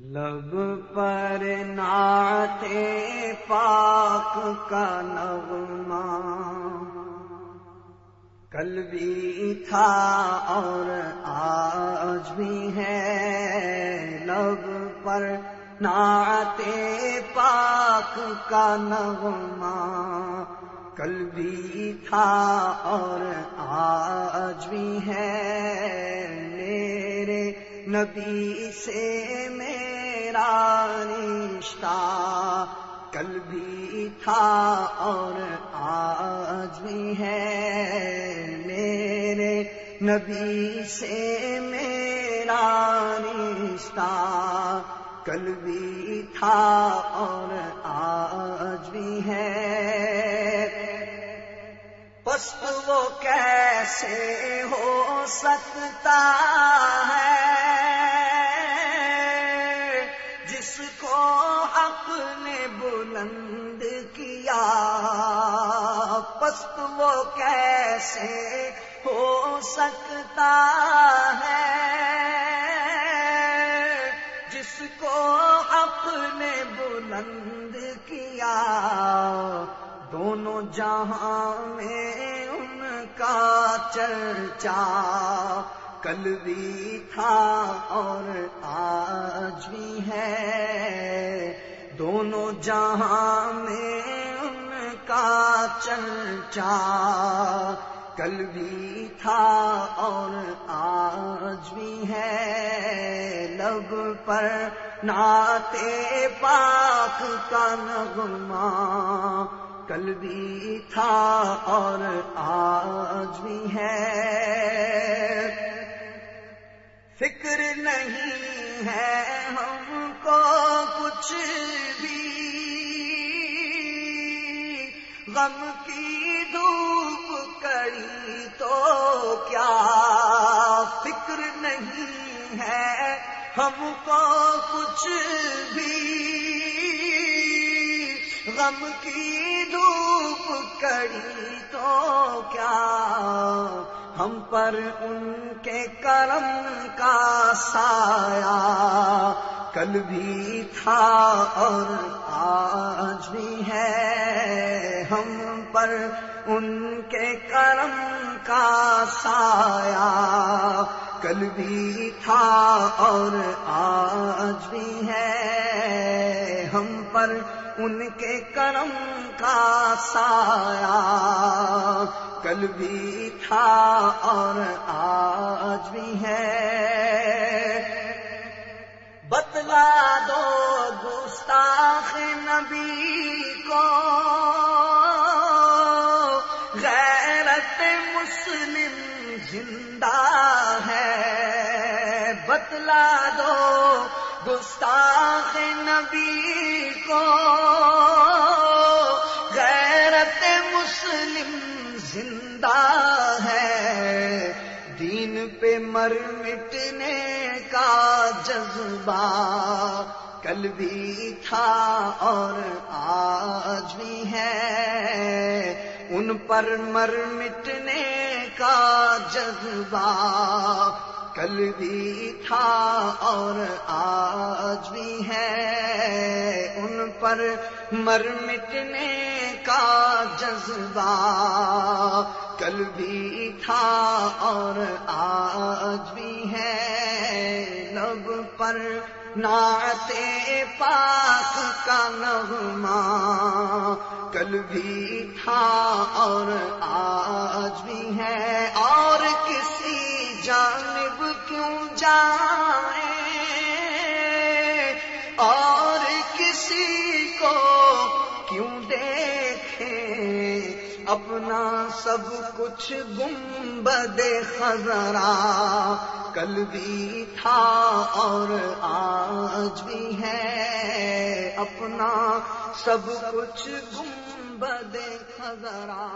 لب پر نعت پاک کا نغمہ۔ کل بھی تھا اور آج بھی ہے۔ لب پر نعت پاک کا نغمہ۔ کل بھی تھا اور آج بھی ہے۔ میرے نبی سے میں رشتہ کل بھی تھا اور آج بھی ہے میرے نبی سے میرا رشتہ کل بھی تھا اور آج بھی ہے پست وہ کیسے ہو سکتا ہے جس کو اپنے بلند کیا، پست وہ کیسے ہو سکتا ہے؟ جس کو اپنے بلند کیا، دونوں جہاں میں ان کا چرچا کل بھی تھا اور آج بھی ہے۔ دونوں جہاں میں ان کا چرچا کل بھی تھا اور آج بھی ہے۔ لب پر ناتے پاک کا نغمہ کل بھی تھا اور آج بھی ہے۔ فکر نہیں ہے ہم کو کچھ بھی۔ غم کی دھوپ کڑی تو کیا فکر نہیں ہے ہم کو کچھ بھی۔ غم کی دھوپ کڑی تو کیا ہم پر ان کے کرم کا سایہ۔ کل بھی تھا اور آج بھی ہے۔ ہم پر ان کے کرم کا سایہ۔ کل بھی تھا اور آج بھی ہے۔ پر ان کے کرم کا سایہ کل بھی تھا اور آج بھی ہے۔ بتلا دو گستاخ نبی کو۔ غیرت مسلم زندہ ہے۔ بتلا دو گستاخ نبی کو غیرت مسلم زندہ ہے۔ دین پہ مر مٹنے کا جذبہ کل بھی تھا اور آج بھی ہے۔ ان پر مر مٹنے کا جذبہ کل بھی تھا اور آج بھی ہے۔ پر مر مٹنے کا جذبہ کل بھی تھا اور آج بھی ہے لب پر نعت پاک کا نغمہ کل بھی تھا اور آج بھی ہے اور کسی جانب کیوں جائیں اپنا سب کچھ گنبد خزرا کل بھی تھا اور آج بھی ہے۔ اپنا سب کچھ گنبد خزرا